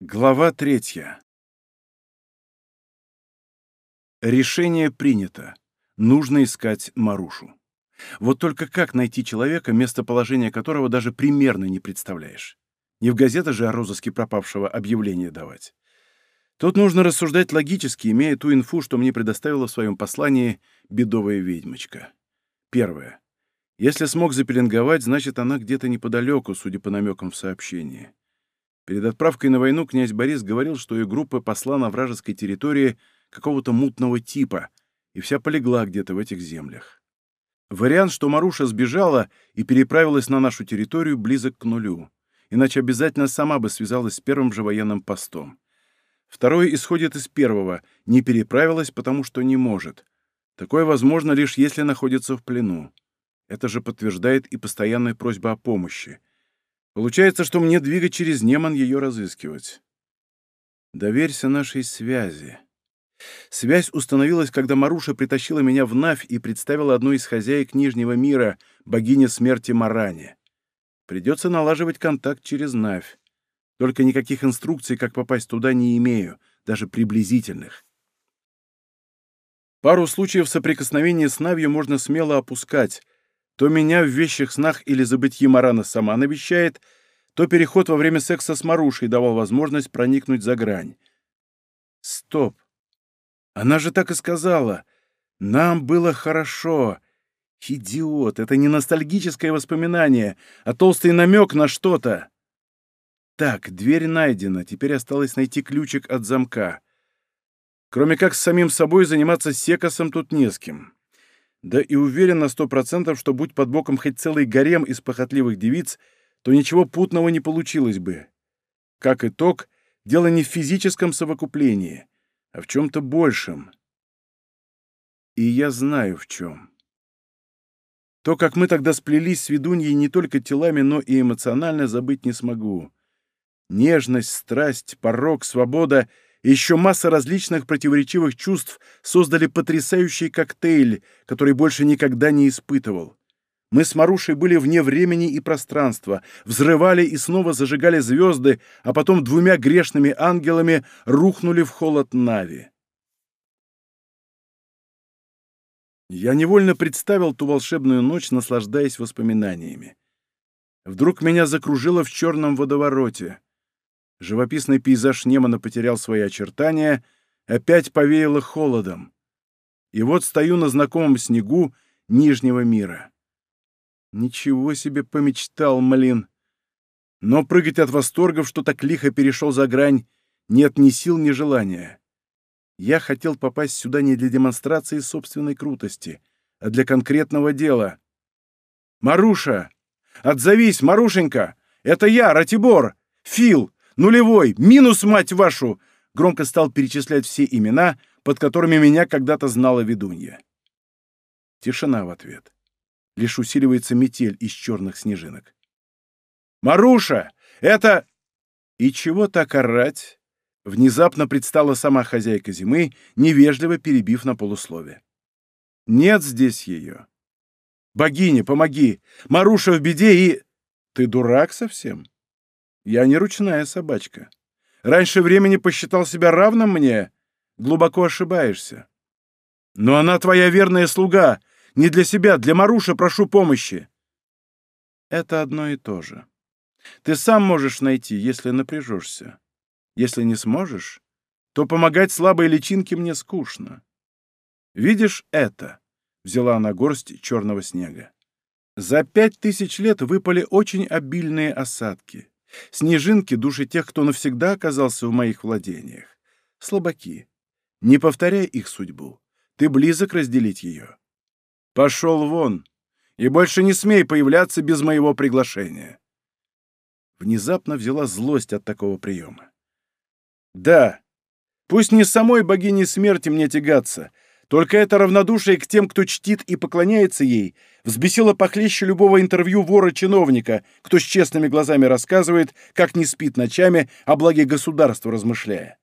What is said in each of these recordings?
Глава третья. Решение принято. Нужно искать Марушу. Вот только как найти человека, местоположение которого даже примерно не представляешь? Не в газетах же о розыске пропавшего объявление давать. Тут нужно рассуждать логически, имея ту инфу, что мне предоставила в своем послании бедовая ведьмочка. Первое. Если смог запеленговать, значит, она где-то неподалеку, судя по намекам в сообщении. Перед отправкой на войну князь Борис говорил, что ее группа посла на вражеской территории какого-то мутного типа, и вся полегла где-то в этих землях. Вариант, что Маруша сбежала и переправилась на нашу территорию, близок к нулю, иначе обязательно сама бы связалась с первым же военным постом. Второе исходит из первого, не переправилась, потому что не может. Такое возможно лишь если находится в плену. Это же подтверждает и постоянная просьба о помощи. Получается, что мне двигать через Неман ее разыскивать. Доверься нашей связи. Связь установилась, когда Маруша притащила меня в Навь и представила одну из хозяек Нижнего мира, богине смерти Маране. Придется налаживать контакт через Навь. Только никаких инструкций, как попасть туда, не имею, даже приблизительных. Пару случаев соприкосновения с Навью можно смело опускать, то меня в вещих снах или забытье Марана сама навещает, то переход во время секса с Марушей давал возможность проникнуть за грань. Стоп. Она же так и сказала. Нам было хорошо. Идиот, это не ностальгическое воспоминание, а толстый намек на что-то. Так, дверь найдена, теперь осталось найти ключик от замка. Кроме как с самим собой заниматься секосом тут не с кем. Да и уверен на сто процентов, что будь под боком хоть целый гарем из похотливых девиц, то ничего путного не получилось бы. Как итог, дело не в физическом совокуплении, а в чем-то большем. И я знаю в чем. То, как мы тогда сплелись с ведуньей не только телами, но и эмоционально, забыть не смогу. Нежность, страсть, порог, свобода — еще масса различных противоречивых чувств создали потрясающий коктейль, который больше никогда не испытывал. Мы с Марушей были вне времени и пространства, взрывали и снова зажигали звезды, а потом двумя грешными ангелами рухнули в холод Нави. Я невольно представил ту волшебную ночь, наслаждаясь воспоминаниями. Вдруг меня закружило в черном водовороте. Живописный пейзаж Немана потерял свои очертания, опять повеяло холодом. И вот стою на знакомом снегу Нижнего мира. Ничего себе помечтал, млин. Но прыгать от восторгов, что так лихо перешел за грань, нет ни сил, ни желания. Я хотел попасть сюда не для демонстрации собственной крутости, а для конкретного дела. «Маруша! Отзовись, Марушенька! Это я, Ратибор! Фил! Нулевой! Минус, мать вашу!» Громко стал перечислять все имена, под которыми меня когда-то знала ведунья. Тишина в ответ. Лишь усиливается метель из черных снежинок. «Маруша! Это...» «И чего так орать?» Внезапно предстала сама хозяйка зимы, невежливо перебив на полуслове. «Нет здесь ее. Богиня, помоги! Маруша в беде и...» «Ты дурак совсем?» Я не ручная собачка. Раньше времени посчитал себя равным мне. Глубоко ошибаешься. Но она твоя верная слуга. Не для себя, для Маруши прошу помощи. Это одно и то же. Ты сам можешь найти, если напряжешься. Если не сможешь, то помогать слабой личинке мне скучно. Видишь это? Взяла она горсть черного снега. За пять тысяч лет выпали очень обильные осадки. Снежинки — души тех, кто навсегда оказался в моих владениях. Слабаки. Не повторяй их судьбу. Ты близок разделить ее. Пошел вон и больше не смей появляться без моего приглашения. Внезапно взяла злость от такого приема. Да, пусть не самой богине смерти мне тягаться, только это равнодушие к тем, кто чтит и поклоняется ей, взбесило похлеще любого интервью вора-чиновника, кто с честными глазами рассказывает, как не спит ночами, о благе государства размышляя.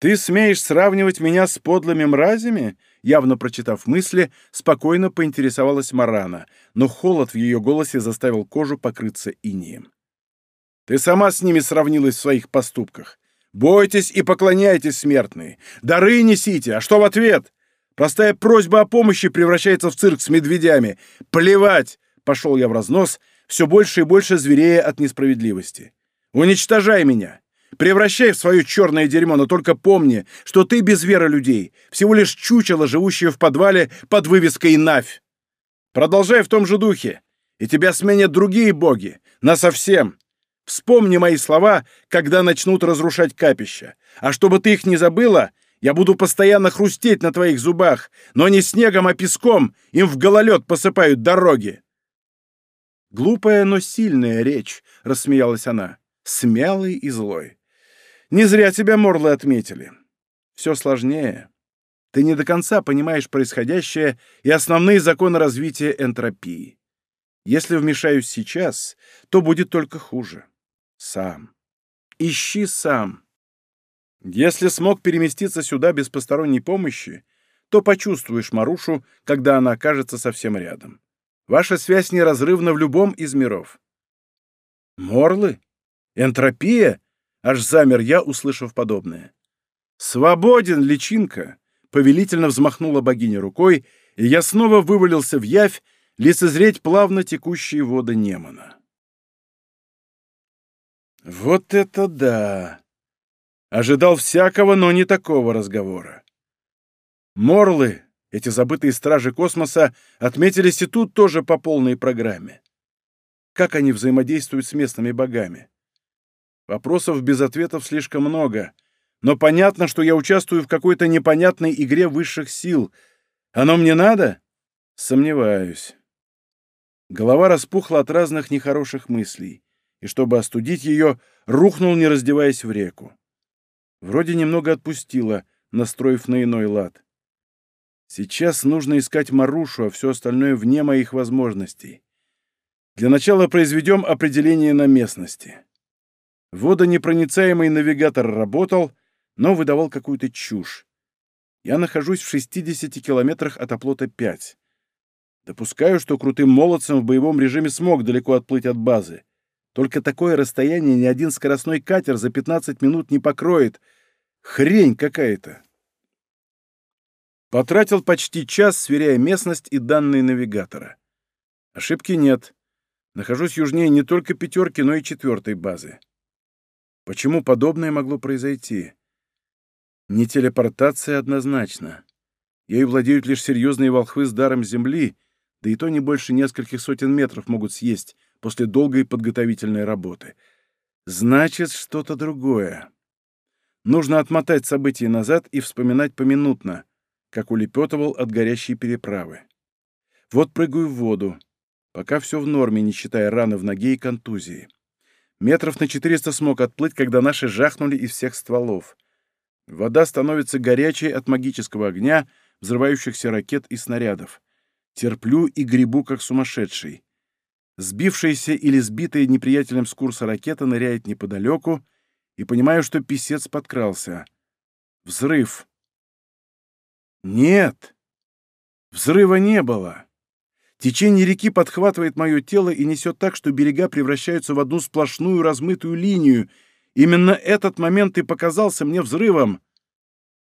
«Ты смеешь сравнивать меня с подлыми мразями?» Явно прочитав мысли, спокойно поинтересовалась Марана, но холод в ее голосе заставил кожу покрыться инием. Ты сама с ними сравнилась в своих поступках. Бойтесь и поклоняйтесь, смертные. Дары несите, а что в ответ? Простая просьба о помощи превращается в цирк с медведями. Плевать! Пошел я в разнос, все больше и больше зверея от несправедливости. Уничтожай меня! Превращай в свое черное дерьмо, но только помни, что ты без веры людей, всего лишь чучело, живущее в подвале под вывеской «Навь». Продолжай в том же духе, и тебя сменят другие боги, насовсем. Вспомни мои слова, когда начнут разрушать капища. А чтобы ты их не забыла, я буду постоянно хрустеть на твоих зубах, но не снегом, а песком, им в гололед посыпают дороги. Глупая, но сильная речь, — рассмеялась она, смелый и злой. Не зря тебя морлы отметили. Все сложнее. Ты не до конца понимаешь происходящее и основные законы развития энтропии. Если вмешаюсь сейчас, то будет только хуже. Сам. Ищи сам. Если смог переместиться сюда без посторонней помощи, то почувствуешь Марушу, когда она окажется совсем рядом. Ваша связь неразрывна в любом из миров. Морлы? Энтропия? Аж замер я, услышав подобное. «Свободен, личинка!» — повелительно взмахнула богиня рукой, и я снова вывалился в явь, лицезреть плавно текущие воды Немана. Вот это да! Ожидал всякого, но не такого разговора. Морлы, эти забытые стражи космоса, отметились и тут тоже по полной программе. Как они взаимодействуют с местными богами? Вопросов без ответов слишком много, но понятно, что я участвую в какой-то непонятной игре высших сил. Оно мне надо? Сомневаюсь. Голова распухла от разных нехороших мыслей, и чтобы остудить ее, рухнул, не раздеваясь в реку. Вроде немного отпустила, настроив на иной лад. Сейчас нужно искать Марушу, а все остальное вне моих возможностей. Для начала произведем определение на местности. Водонепроницаемый навигатор работал, но выдавал какую-то чушь. Я нахожусь в 60 километрах от оплота 5. Допускаю, что крутым молодцем в боевом режиме смог далеко отплыть от базы. Только такое расстояние ни один скоростной катер за 15 минут не покроет. Хрень какая-то. Потратил почти час, сверяя местность и данные навигатора. Ошибки нет. Нахожусь южнее не только пятерки, но и четвертой базы. Почему подобное могло произойти? Не телепортация однозначно. Ею владеют лишь серьезные волхвы с даром земли, да и то не больше нескольких сотен метров могут съесть после долгой подготовительной работы. Значит, что-то другое. Нужно отмотать события назад и вспоминать поминутно, как улепетывал от горящей переправы. Вот прыгаю в воду. Пока все в норме, не считая раны в ноге и контузии. Метров на 400 смог отплыть, когда наши жахнули из всех стволов. Вода становится горячей от магического огня, взрывающихся ракет и снарядов. Терплю и грибу, как сумасшедший. Сбившаяся или сбитая неприятелем с курса ракета ныряет неподалеку, и понимаю, что писец подкрался. Взрыв. Нет. Взрыва не было. Течение реки подхватывает мое тело и несет так, что берега превращаются в одну сплошную размытую линию. Именно этот момент и показался мне взрывом.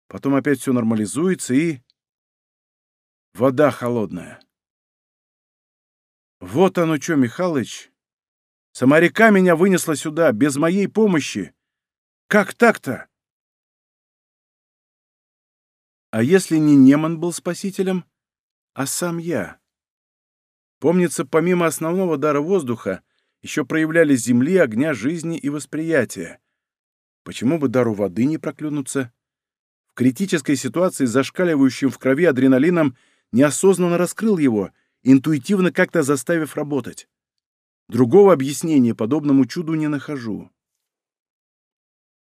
Потом опять все нормализуется и... Вода холодная. Вот оно что, Михалыч. Сама река меня вынесла сюда, без моей помощи. Как так-то? А если не Неман был спасителем, а сам я? Помнится, помимо основного дара воздуха, еще проявлялись земли, огня, жизни и восприятия. Почему бы дару воды не проклюнуться? В критической ситуации зашкаливающим в крови адреналином неосознанно раскрыл его, интуитивно как-то заставив работать. Другого объяснения подобному чуду не нахожу.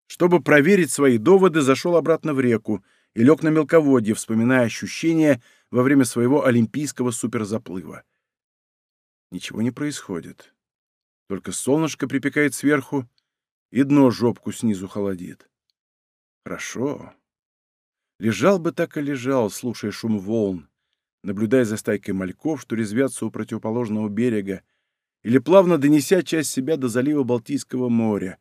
Чтобы проверить свои доводы, зашел обратно в реку и лег на мелководье, вспоминая ощущения во время своего олимпийского суперзаплыва. Ничего не происходит. Только солнышко припекает сверху, и дно жопку снизу холодит. Хорошо. Лежал бы так и лежал, слушая шум волн, наблюдая за стайкой мальков, что резвятся у противоположного берега, или плавно донеся часть себя до залива Балтийского моря,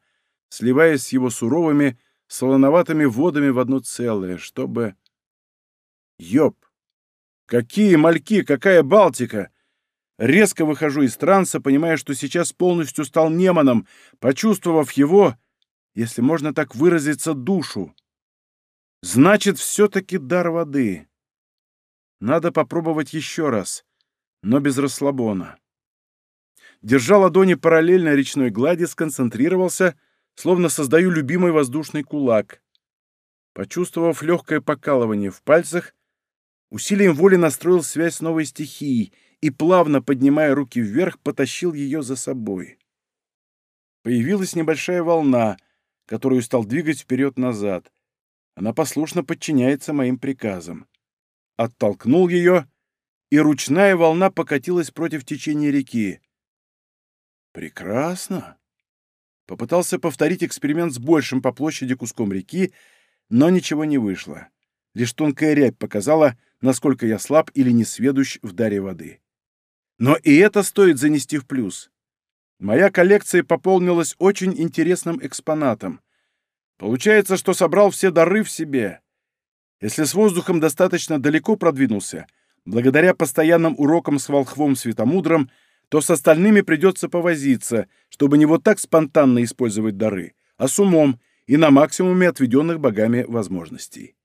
сливаясь с его суровыми, солоноватыми водами в одно целое, чтобы... Ёб! Какие мальки, какая Балтика! Резко выхожу из транса, понимая, что сейчас полностью стал Неманом, почувствовав его, если можно так выразиться, душу. Значит, все-таки дар воды. Надо попробовать еще раз, но без расслабона. Держа ладони параллельно речной глади, сконцентрировался, словно создаю любимый воздушный кулак. Почувствовав легкое покалывание в пальцах, усилием воли настроил связь с новой стихией — и, плавно поднимая руки вверх, потащил ее за собой. Появилась небольшая волна, которую стал двигать вперед-назад. Она послушно подчиняется моим приказам. Оттолкнул ее, и ручная волна покатилась против течения реки. Прекрасно. Попытался повторить эксперимент с большим по площади куском реки, но ничего не вышло. Лишь тонкая рябь показала, насколько я слаб или несведущ в даре воды. Но и это стоит занести в плюс. Моя коллекция пополнилась очень интересным экспонатом. Получается, что собрал все дары в себе. Если с воздухом достаточно далеко продвинулся, благодаря постоянным урокам с волхвом Светомудром, то с остальными придется повозиться, чтобы не вот так спонтанно использовать дары, а с умом и на максимуме отведенных богами возможностей.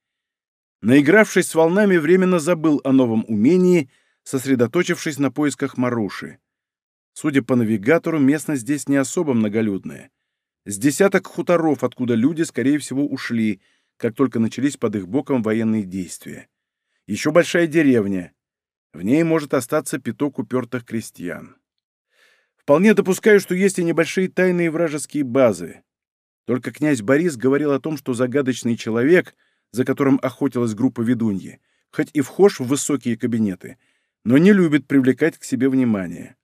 Наигравшись с волнами, временно забыл о новом умении — сосредоточившись на поисках Маруши. Судя по навигатору, местность здесь не особо многолюдная. С десяток хуторов, откуда люди, скорее всего, ушли, как только начались под их боком военные действия. Еще большая деревня. В ней может остаться пяток упертых крестьян. Вполне допускаю, что есть и небольшие тайные вражеские базы. Только князь Борис говорил о том, что загадочный человек, за которым охотилась группа ведуньи, хоть и вхож в высокие кабинеты, но не любит привлекать к себе внимание.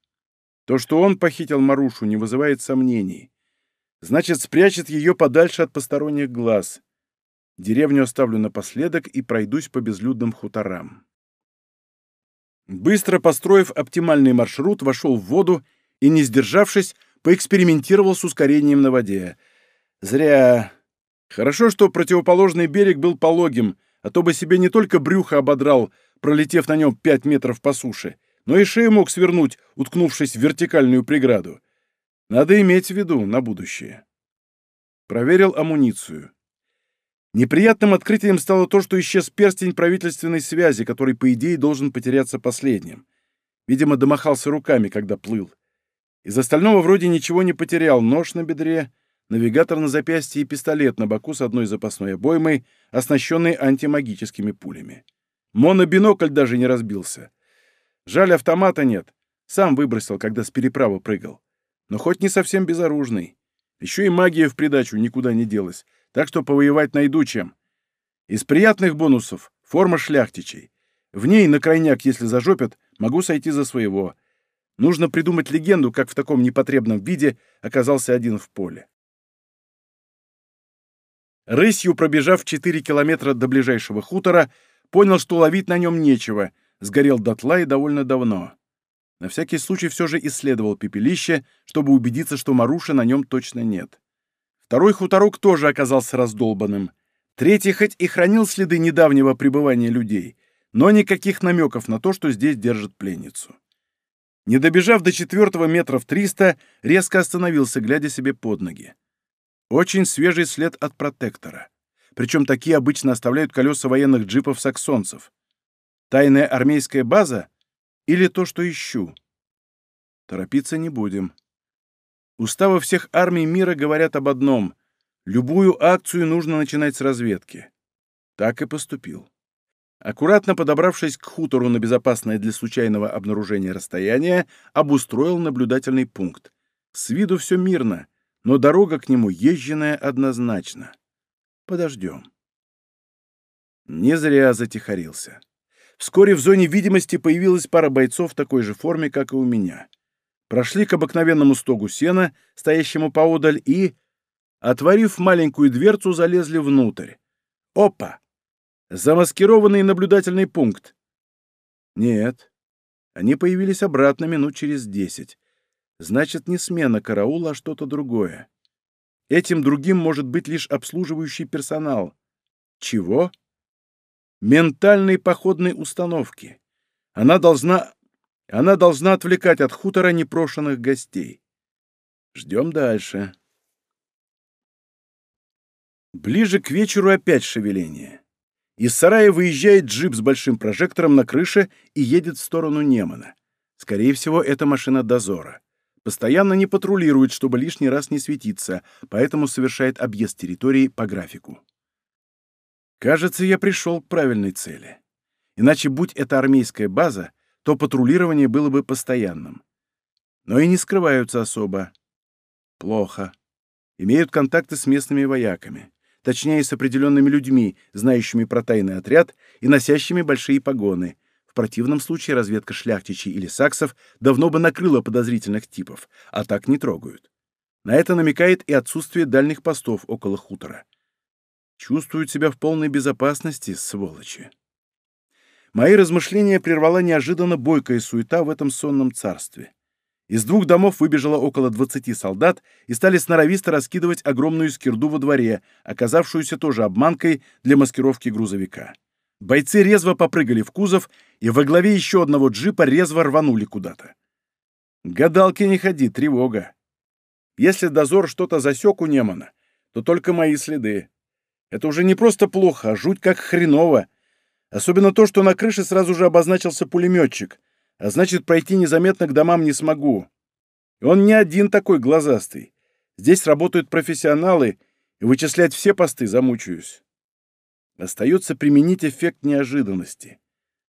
То, что он похитил Марушу, не вызывает сомнений. Значит, спрячет ее подальше от посторонних глаз. Деревню оставлю напоследок и пройдусь по безлюдным хуторам. Быстро построив оптимальный маршрут, вошел в воду и, не сдержавшись, поэкспериментировал с ускорением на воде. Зря. Хорошо, что противоположный берег был пологим, а то бы себе не только брюхо ободрал, пролетев на нем пять метров по суше, но и шею мог свернуть, уткнувшись в вертикальную преграду. Надо иметь в виду на будущее. Проверил амуницию. Неприятным открытием стало то, что исчез перстень правительственной связи, который, по идее, должен потеряться последним. Видимо, домахался руками, когда плыл. Из остального вроде ничего не потерял. Нож на бедре, навигатор на запястье и пистолет на боку с одной запасной обоймой, оснащенной антимагическими пулями. Монобинокль даже не разбился. Жаль, автомата нет. Сам выбросил, когда с переправы прыгал. Но хоть не совсем безоружный. Еще и магия в придачу никуда не делась, так что повоевать найду чем. Из приятных бонусов — форма шляхтичей. В ней, на крайняк, если зажопят, могу сойти за своего. Нужно придумать легенду, как в таком непотребном виде оказался один в поле. Рысью пробежав 4 километра до ближайшего хутора, Понял, что ловить на нем нечего, сгорел дотла и довольно давно. На всякий случай все же исследовал пепелище, чтобы убедиться, что Маруши на нем точно нет. Второй хуторок тоже оказался раздолбанным. Третий хоть и хранил следы недавнего пребывания людей, но никаких намеков на то, что здесь держат пленницу. Не добежав до четвертого метров триста, резко остановился, глядя себе под ноги. Очень свежий след от протектора причем такие обычно оставляют колеса военных джипов саксонцев. Тайная армейская база или то, что ищу? Торопиться не будем. Уставы всех армий мира говорят об одном — любую акцию нужно начинать с разведки. Так и поступил. Аккуратно подобравшись к хутору на безопасное для случайного обнаружения расстояние, обустроил наблюдательный пункт. С виду все мирно, но дорога к нему езженная однозначно. Подождем. Не зря затихарился. Вскоре в зоне видимости появилась пара бойцов в такой же форме, как и у меня. Прошли к обыкновенному стогу сена, стоящему поодаль, и, отворив маленькую дверцу, залезли внутрь. Опа! Замаскированный наблюдательный пункт. Нет. Они появились обратно минут через десять. Значит, не смена караула, а что-то другое. Этим другим может быть лишь обслуживающий персонал. Чего? Ментальной походной установки. Она должна... Она должна отвлекать от хутора непрошенных гостей. Ждем дальше. Ближе к вечеру опять шевеление. Из сарая выезжает джип с большим прожектором на крыше и едет в сторону Немана. Скорее всего, это машина дозора. Постоянно не патрулирует, чтобы лишний раз не светиться, поэтому совершает объезд территории по графику. Кажется, я пришел к правильной цели. Иначе, будь это армейская база, то патрулирование было бы постоянным. Но и не скрываются особо. Плохо. Имеют контакты с местными вояками. Точнее, с определенными людьми, знающими про тайный отряд и носящими большие погоны, противном случае разведка шляхтичей или саксов давно бы накрыла подозрительных типов, а так не трогают. На это намекает и отсутствие дальних постов около хутора. Чувствуют себя в полной безопасности, сволочи. Мои размышления прервала неожиданно бойкая суета в этом сонном царстве. Из двух домов выбежало около 20 солдат и стали сноровисто раскидывать огромную скирду во дворе, оказавшуюся тоже обманкой для маскировки грузовика. Бойцы резво попрыгали в кузов и во главе еще одного джипа резво рванули куда-то. Гадалки не ходи, тревога. Если дозор что-то засек у Немана, то только мои следы. Это уже не просто плохо, а жуть как хреново. Особенно то, что на крыше сразу же обозначился пулеметчик, а значит, пройти незаметно к домам не смогу. И он не один такой глазастый. Здесь работают профессионалы, и вычислять все посты замучаюсь. Остается применить эффект неожиданности.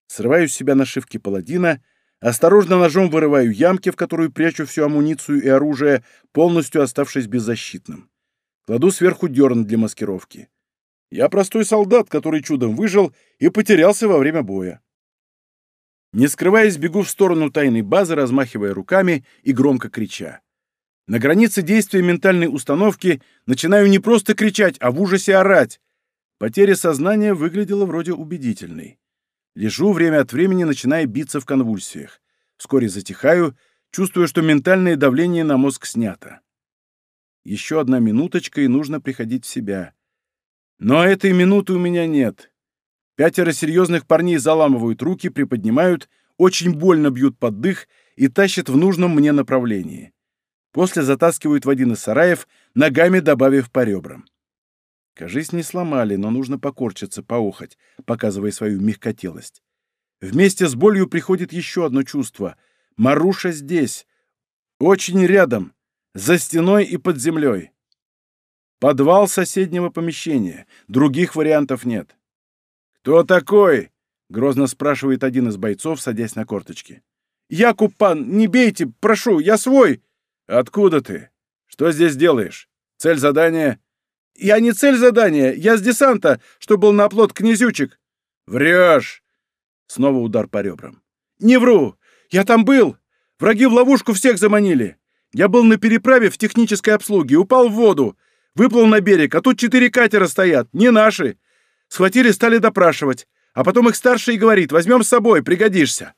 Срываю с себя нашивки паладина, осторожно ножом вырываю ямки, в которую прячу всю амуницию и оружие, полностью оставшись беззащитным. Кладу сверху дерн для маскировки. Я простой солдат, который чудом выжил и потерялся во время боя. Не скрываясь, бегу в сторону тайной базы, размахивая руками и громко крича. На границе действия ментальной установки начинаю не просто кричать, а в ужасе орать. Потеря сознания выглядела вроде убедительной. Лежу время от времени, начиная биться в конвульсиях. Вскоре затихаю, чувствуя, что ментальное давление на мозг снято. Еще одна минуточка, и нужно приходить в себя. Но этой минуты у меня нет. Пятеро серьезных парней заламывают руки, приподнимают, очень больно бьют под дых и тащат в нужном мне направлении. После затаскивают в один из сараев, ногами добавив по ребрам. Кажись, не сломали, но нужно покорчиться, поохать, показывая свою мягкотелость. Вместе с болью приходит еще одно чувство. Маруша здесь. Очень рядом. За стеной и под землей. Подвал соседнего помещения. Других вариантов нет. «Кто такой?» — грозно спрашивает один из бойцов, садясь на корточки. «Я, Купан, не бейте, прошу, я свой!» «Откуда ты? Что здесь делаешь? Цель задания?» «Я не цель задания, я с десанта, что был на оплот князючек». «Врешь!» Снова удар по ребрам. «Не вру! Я там был! Враги в ловушку всех заманили! Я был на переправе в технической обслуге, упал в воду, выплыл на берег, а тут четыре катера стоят, не наши. Схватили, стали допрашивать, а потом их старший и говорит, возьмем с собой, пригодишься».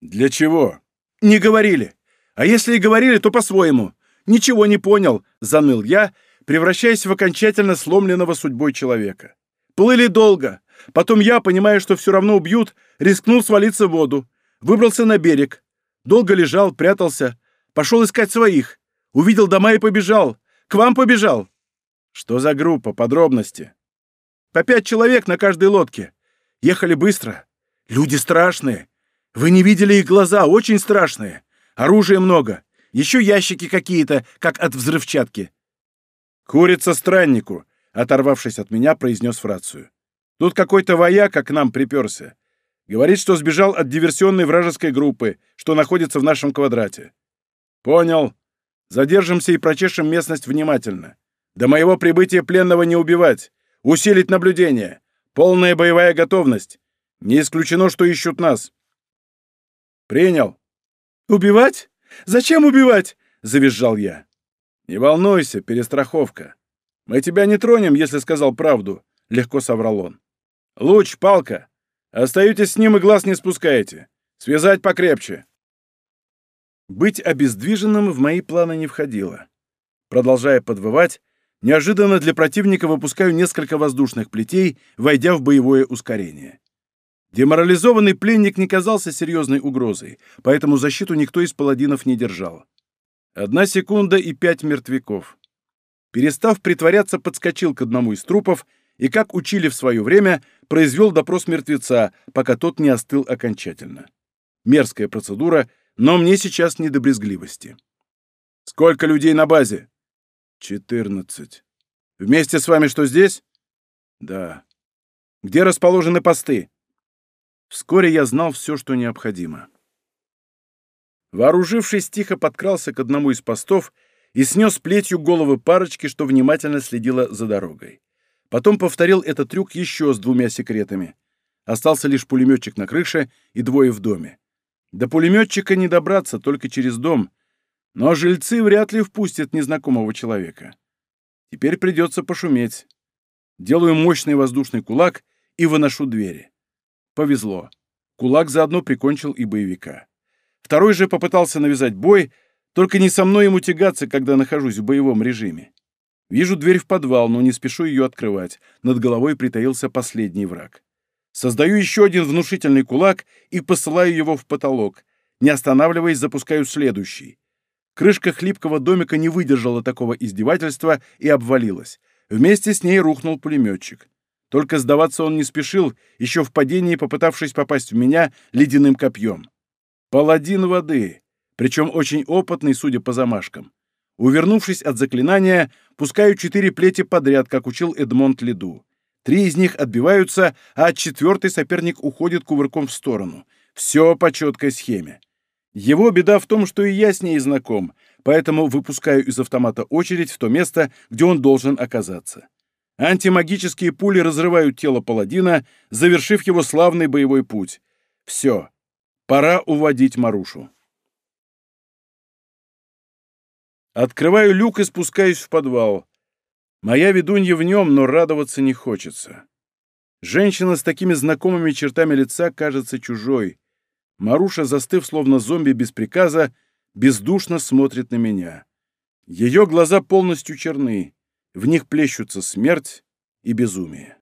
«Для чего?» «Не говорили. А если и говорили, то по-своему. Ничего не понял», — заныл я, — превращаясь в окончательно сломленного судьбой человека. Плыли долго. Потом я, понимая, что все равно убьют, рискнул свалиться в воду. Выбрался на берег. Долго лежал, прятался. Пошел искать своих. Увидел дома и побежал. К вам побежал. Что за группа? Подробности. По пять человек на каждой лодке. Ехали быстро. Люди страшные. Вы не видели их глаза, очень страшные. Оружия много. Еще ящики какие-то, как от взрывчатки. «Курица страннику!» — оторвавшись от меня, произнес в рацию. «Тут какой-то вояка к нам приперся. Говорит, что сбежал от диверсионной вражеской группы, что находится в нашем квадрате». «Понял. Задержимся и прочешем местность внимательно. До моего прибытия пленного не убивать. Усилить наблюдение. Полная боевая готовность. Не исключено, что ищут нас». «Принял». «Убивать? Зачем убивать?» — завизжал я. «Не волнуйся, перестраховка. Мы тебя не тронем, если сказал правду», — легко соврал он. «Луч, палка. Остаетесь с ним и глаз не спускаете. Связать покрепче». Быть обездвиженным в мои планы не входило. Продолжая подвывать, неожиданно для противника выпускаю несколько воздушных плетей, войдя в боевое ускорение. Деморализованный пленник не казался серьезной угрозой, поэтому защиту никто из паладинов не держал. Одна секунда и пять мертвяков. Перестав притворяться, подскочил к одному из трупов и, как учили в свое время, произвел допрос мертвеца, пока тот не остыл окончательно. Мерзкая процедура, но мне сейчас не до брезгливости. «Сколько людей на базе?» «Четырнадцать». «Вместе с вами что здесь?» «Да». «Где расположены посты?» Вскоре я знал все, что необходимо. Вооружившись, тихо подкрался к одному из постов и снес плетью головы парочки, что внимательно следила за дорогой. Потом повторил этот трюк еще с двумя секретами. Остался лишь пулеметчик на крыше и двое в доме. До пулеметчика не добраться, только через дом, но жильцы вряд ли впустят незнакомого человека. Теперь придется пошуметь. Делаю мощный воздушный кулак и выношу двери. Повезло. Кулак заодно прикончил и боевика. Второй же попытался навязать бой, только не со мной ему тягаться, когда нахожусь в боевом режиме. Вижу дверь в подвал, но не спешу ее открывать. Над головой притаился последний враг. Создаю еще один внушительный кулак и посылаю его в потолок. Не останавливаясь, запускаю следующий. Крышка хлипкого домика не выдержала такого издевательства и обвалилась. Вместе с ней рухнул пулеметчик. Только сдаваться он не спешил, еще в падении попытавшись попасть в меня ледяным копьем. Паладин воды, причем очень опытный, судя по замашкам. Увернувшись от заклинания, пускаю четыре плети подряд, как учил Эдмонд Леду. Три из них отбиваются, а от четвертой соперник уходит кувырком в сторону. Все по четкой схеме. Его беда в том, что и я с ней знаком, поэтому выпускаю из автомата очередь в то место, где он должен оказаться. Антимагические пули разрывают тело паладина, завершив его славный боевой путь. Все. Пора уводить Марушу. Открываю люк и спускаюсь в подвал. Моя ведунья в нем, но радоваться не хочется. Женщина с такими знакомыми чертами лица кажется чужой. Маруша, застыв словно зомби без приказа, бездушно смотрит на меня. Ее глаза полностью черны. В них плещутся смерть и безумие.